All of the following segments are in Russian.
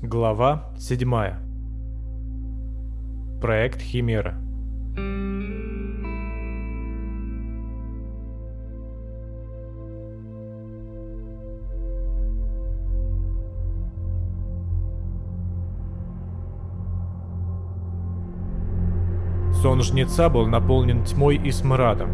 Глава 7. Проект Химера. Сон жнеца был наполнен тьмой и смрадом.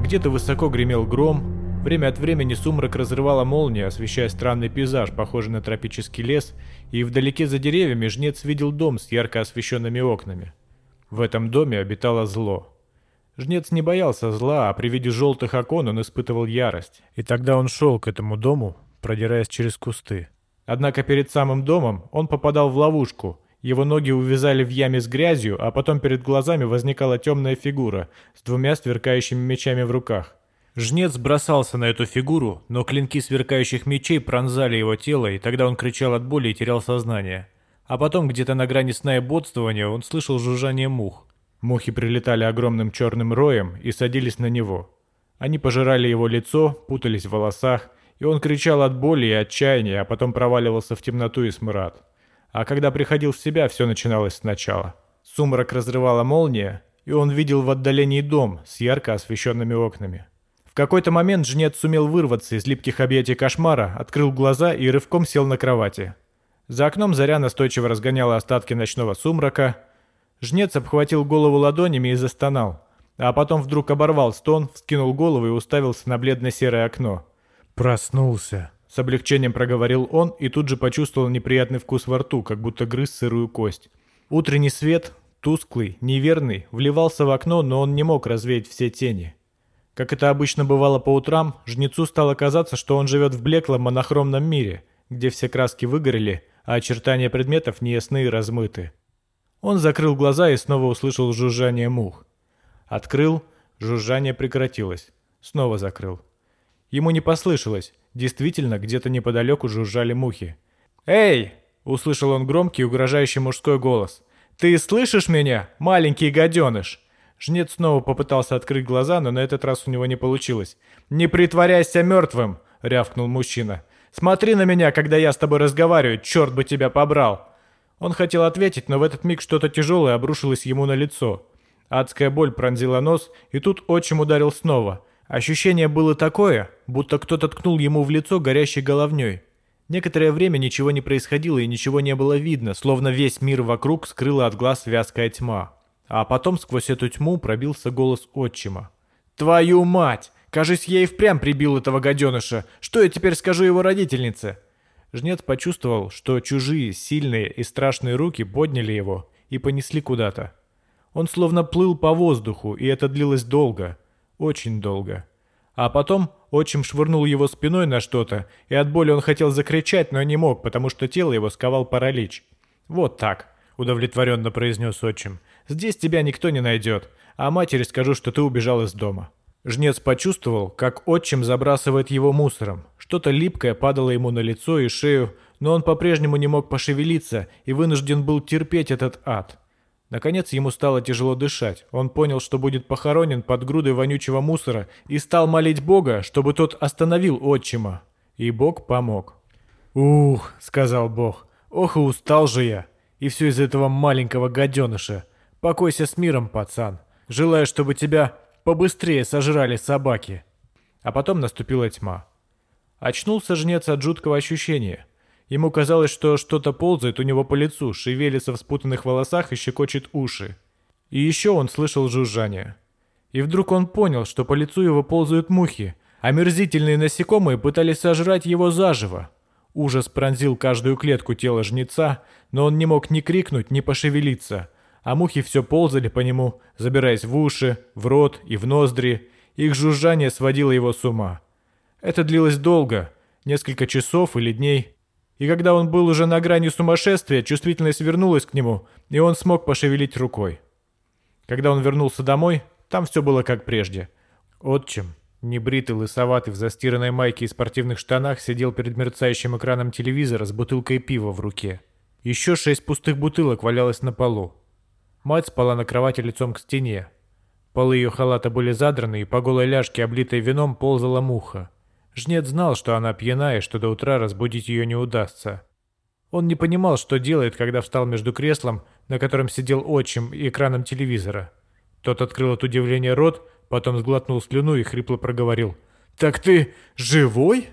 Где-то высоко гремел гром, Время от времени сумрак разрывала молния, освещая странный пейзаж, похожий на тропический лес, и вдалеке за деревьями жнец видел дом с ярко освещенными окнами. В этом доме обитало зло. Жнец не боялся зла, а при виде желтых окон он испытывал ярость. И тогда он шел к этому дому, продираясь через кусты. Однако перед самым домом он попадал в ловушку. Его ноги увязали в яме с грязью, а потом перед глазами возникала темная фигура с двумя сверкающими мечами в руках. Жнец бросался на эту фигуру, но клинки сверкающих мечей пронзали его тело, и тогда он кричал от боли и терял сознание. А потом, где-то на грани сна и бодствования, он слышал жужжание мух. Мухи прилетали огромным черным роем и садились на него. Они пожирали его лицо, путались в волосах, и он кричал от боли и отчаяния, а потом проваливался в темноту и смрад. А когда приходил в себя, все начиналось сначала. Сумрак разрывала молния, и он видел в отдалении дом с ярко освещенными окнами какой-то момент жнец сумел вырваться из липких объятий кошмара, открыл глаза и рывком сел на кровати. За окном заря настойчиво разгоняла остатки ночного сумрака. Жнец обхватил голову ладонями и застонал, а потом вдруг оборвал стон, вскинул голову и уставился на бледно-серое окно. «Проснулся», — с облегчением проговорил он и тут же почувствовал неприятный вкус во рту, как будто грыз сырую кость. Утренний свет, тусклый, неверный, вливался в окно, но он не мог развеять все тени. Как это обычно бывало по утрам, жнецу стало казаться, что он живет в блеклом монохромном мире, где все краски выгорели, а очертания предметов неясны и размыты. Он закрыл глаза и снова услышал жужжание мух. Открыл, жужжание прекратилось. Снова закрыл. Ему не послышалось, действительно, где-то неподалеку жужжали мухи. «Эй!» — услышал он громкий угрожающий мужской голос. «Ты слышишь меня, маленький гаденыш?» Жнец снова попытался открыть глаза, но на этот раз у него не получилось. «Не притворяйся мертвым!» — рявкнул мужчина. «Смотри на меня, когда я с тобой разговариваю, черт бы тебя побрал!» Он хотел ответить, но в этот миг что-то тяжелое обрушилось ему на лицо. Адская боль пронзила нос, и тут отчим ударил снова. Ощущение было такое, будто кто-то ткнул ему в лицо горящей головней. Некоторое время ничего не происходило и ничего не было видно, словно весь мир вокруг скрыла от глаз вязкая тьма. А потом сквозь эту тьму пробился голос отчима. «Твою мать! Кажись, я и впрямь прибил этого гаденыша. Что я теперь скажу его родительнице?» Жнец почувствовал, что чужие, сильные и страшные руки подняли его и понесли куда-то. Он словно плыл по воздуху, и это длилось долго, очень долго. А потом отчим швырнул его спиной на что-то, и от боли он хотел закричать, но не мог, потому что тело его сковал паралич. «Вот так», — удовлетворенно произнес отчим. Здесь тебя никто не найдет, а матери скажу, что ты убежал из дома». Жнец почувствовал, как отчим забрасывает его мусором. Что-то липкое падало ему на лицо и шею, но он по-прежнему не мог пошевелиться и вынужден был терпеть этот ад. Наконец ему стало тяжело дышать. Он понял, что будет похоронен под грудой вонючего мусора и стал молить Бога, чтобы тот остановил отчима. И Бог помог. «Ух», — сказал Бог, — «ох и устал же я. И все из этого маленького гаденыша. Покойся с миром, пацан. Желаю, чтобы тебя побыстрее сожрали собаки. А потом наступила тьма. Очнулся жнец от жуткого ощущения. Ему казалось, что что-то ползает у него по лицу, шевелится в спутанных волосах и щекочет уши. И еще он слышал жужжание. И вдруг он понял, что по лицу его ползают мухи, а мерзительные насекомые пытались сожрать его заживо. Ужас пронзил каждую клетку тела жнеца, но он не мог ни крикнуть, ни пошевелиться – а мухи все ползали по нему, забираясь в уши, в рот и в ноздри. Их жужжание сводило его с ума. Это длилось долго, несколько часов или дней. И когда он был уже на грани сумасшествия, чувствительность вернулась к нему, и он смог пошевелить рукой. Когда он вернулся домой, там все было как прежде. Отчим, небритый, лысоватый, в застиранной майке и спортивных штанах, сидел перед мерцающим экраном телевизора с бутылкой пива в руке. Еще шесть пустых бутылок валялось на полу. Мать спала на кровати лицом к стене. Полы ее халата были задраны, и по голой ляжке, облитой вином, ползала муха. Жнец знал, что она пьяна и что до утра разбудить ее не удастся. Он не понимал, что делает, когда встал между креслом, на котором сидел отчим, и экраном телевизора. Тот открыл от удивления рот, потом сглотнул слюну и хрипло проговорил. «Так ты живой?»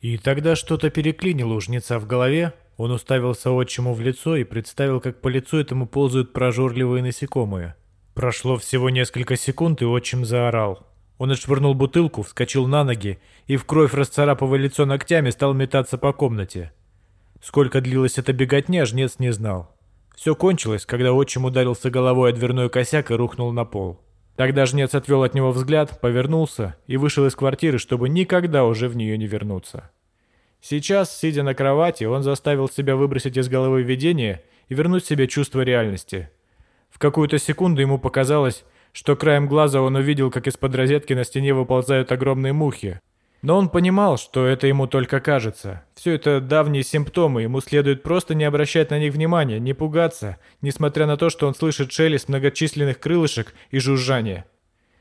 И тогда что-то переклинило у жнеца в голове, он уставился отчиму в лицо и представил, как по лицу этому ползают прожорливые насекомые. Прошло всего несколько секунд, и отчим заорал. Он отшвырнул бутылку, вскочил на ноги и в кровь расцарапывая лицо ногтями стал метаться по комнате. Сколько длилась эта беготня, жнец не знал. Все кончилось, когда отчим ударился головой о дверной косяк и рухнул на пол. Тогда жнец отвел от него взгляд, повернулся и вышел из квартиры, чтобы никогда уже в нее не вернуться. Сейчас, сидя на кровати, он заставил себя выбросить из головы видение и вернуть себе чувство реальности. В какую-то секунду ему показалось, что краем глаза он увидел, как из-под розетки на стене выползают огромные мухи. Но он понимал, что это ему только кажется. Все это давние симптомы, ему следует просто не обращать на них внимания, не пугаться, несмотря на то, что он слышит шелест многочисленных крылышек и жужжание.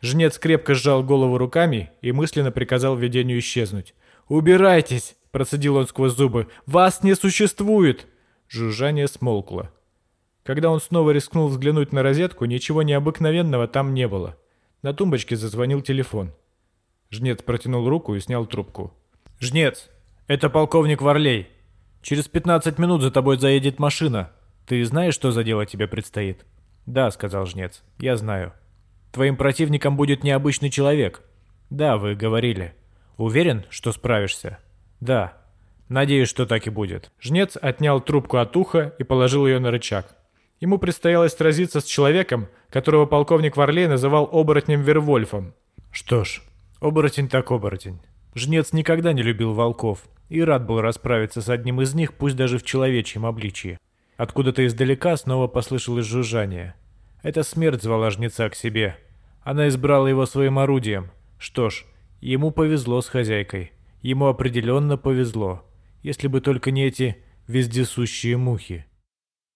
Жнец крепко сжал голову руками и мысленно приказал видению исчезнуть. «Убирайтесь!» Процедил он сквозь зубы. «Вас не существует!» Жужжание смолкло. Когда он снова рискнул взглянуть на розетку, ничего необыкновенного там не было. На тумбочке зазвонил телефон. Жнец протянул руку и снял трубку. «Жнец, это полковник Варлей. Через 15 минут за тобой заедет машина. Ты знаешь, что за дело тебе предстоит?» «Да», — сказал Жнец, — «я знаю». «Твоим противником будет необычный человек». «Да, вы говорили». «Уверен, что справишься?» «Да. Надеюсь, что так и будет». Жнец отнял трубку от уха и положил ее на рычаг. Ему предстояло сразиться с человеком, которого полковник Варлей называл оборотнем-вервольфом. Что ж, оборотень так оборотень. Жнец никогда не любил волков и рад был расправиться с одним из них, пусть даже в человечьем обличии. Откуда-то издалека снова послышалось жужжание. Эта смерть звала жнеца к себе. Она избрала его своим орудием. Что ж, ему повезло с хозяйкой. Ему определенно повезло, если бы только не эти вездесущие мухи.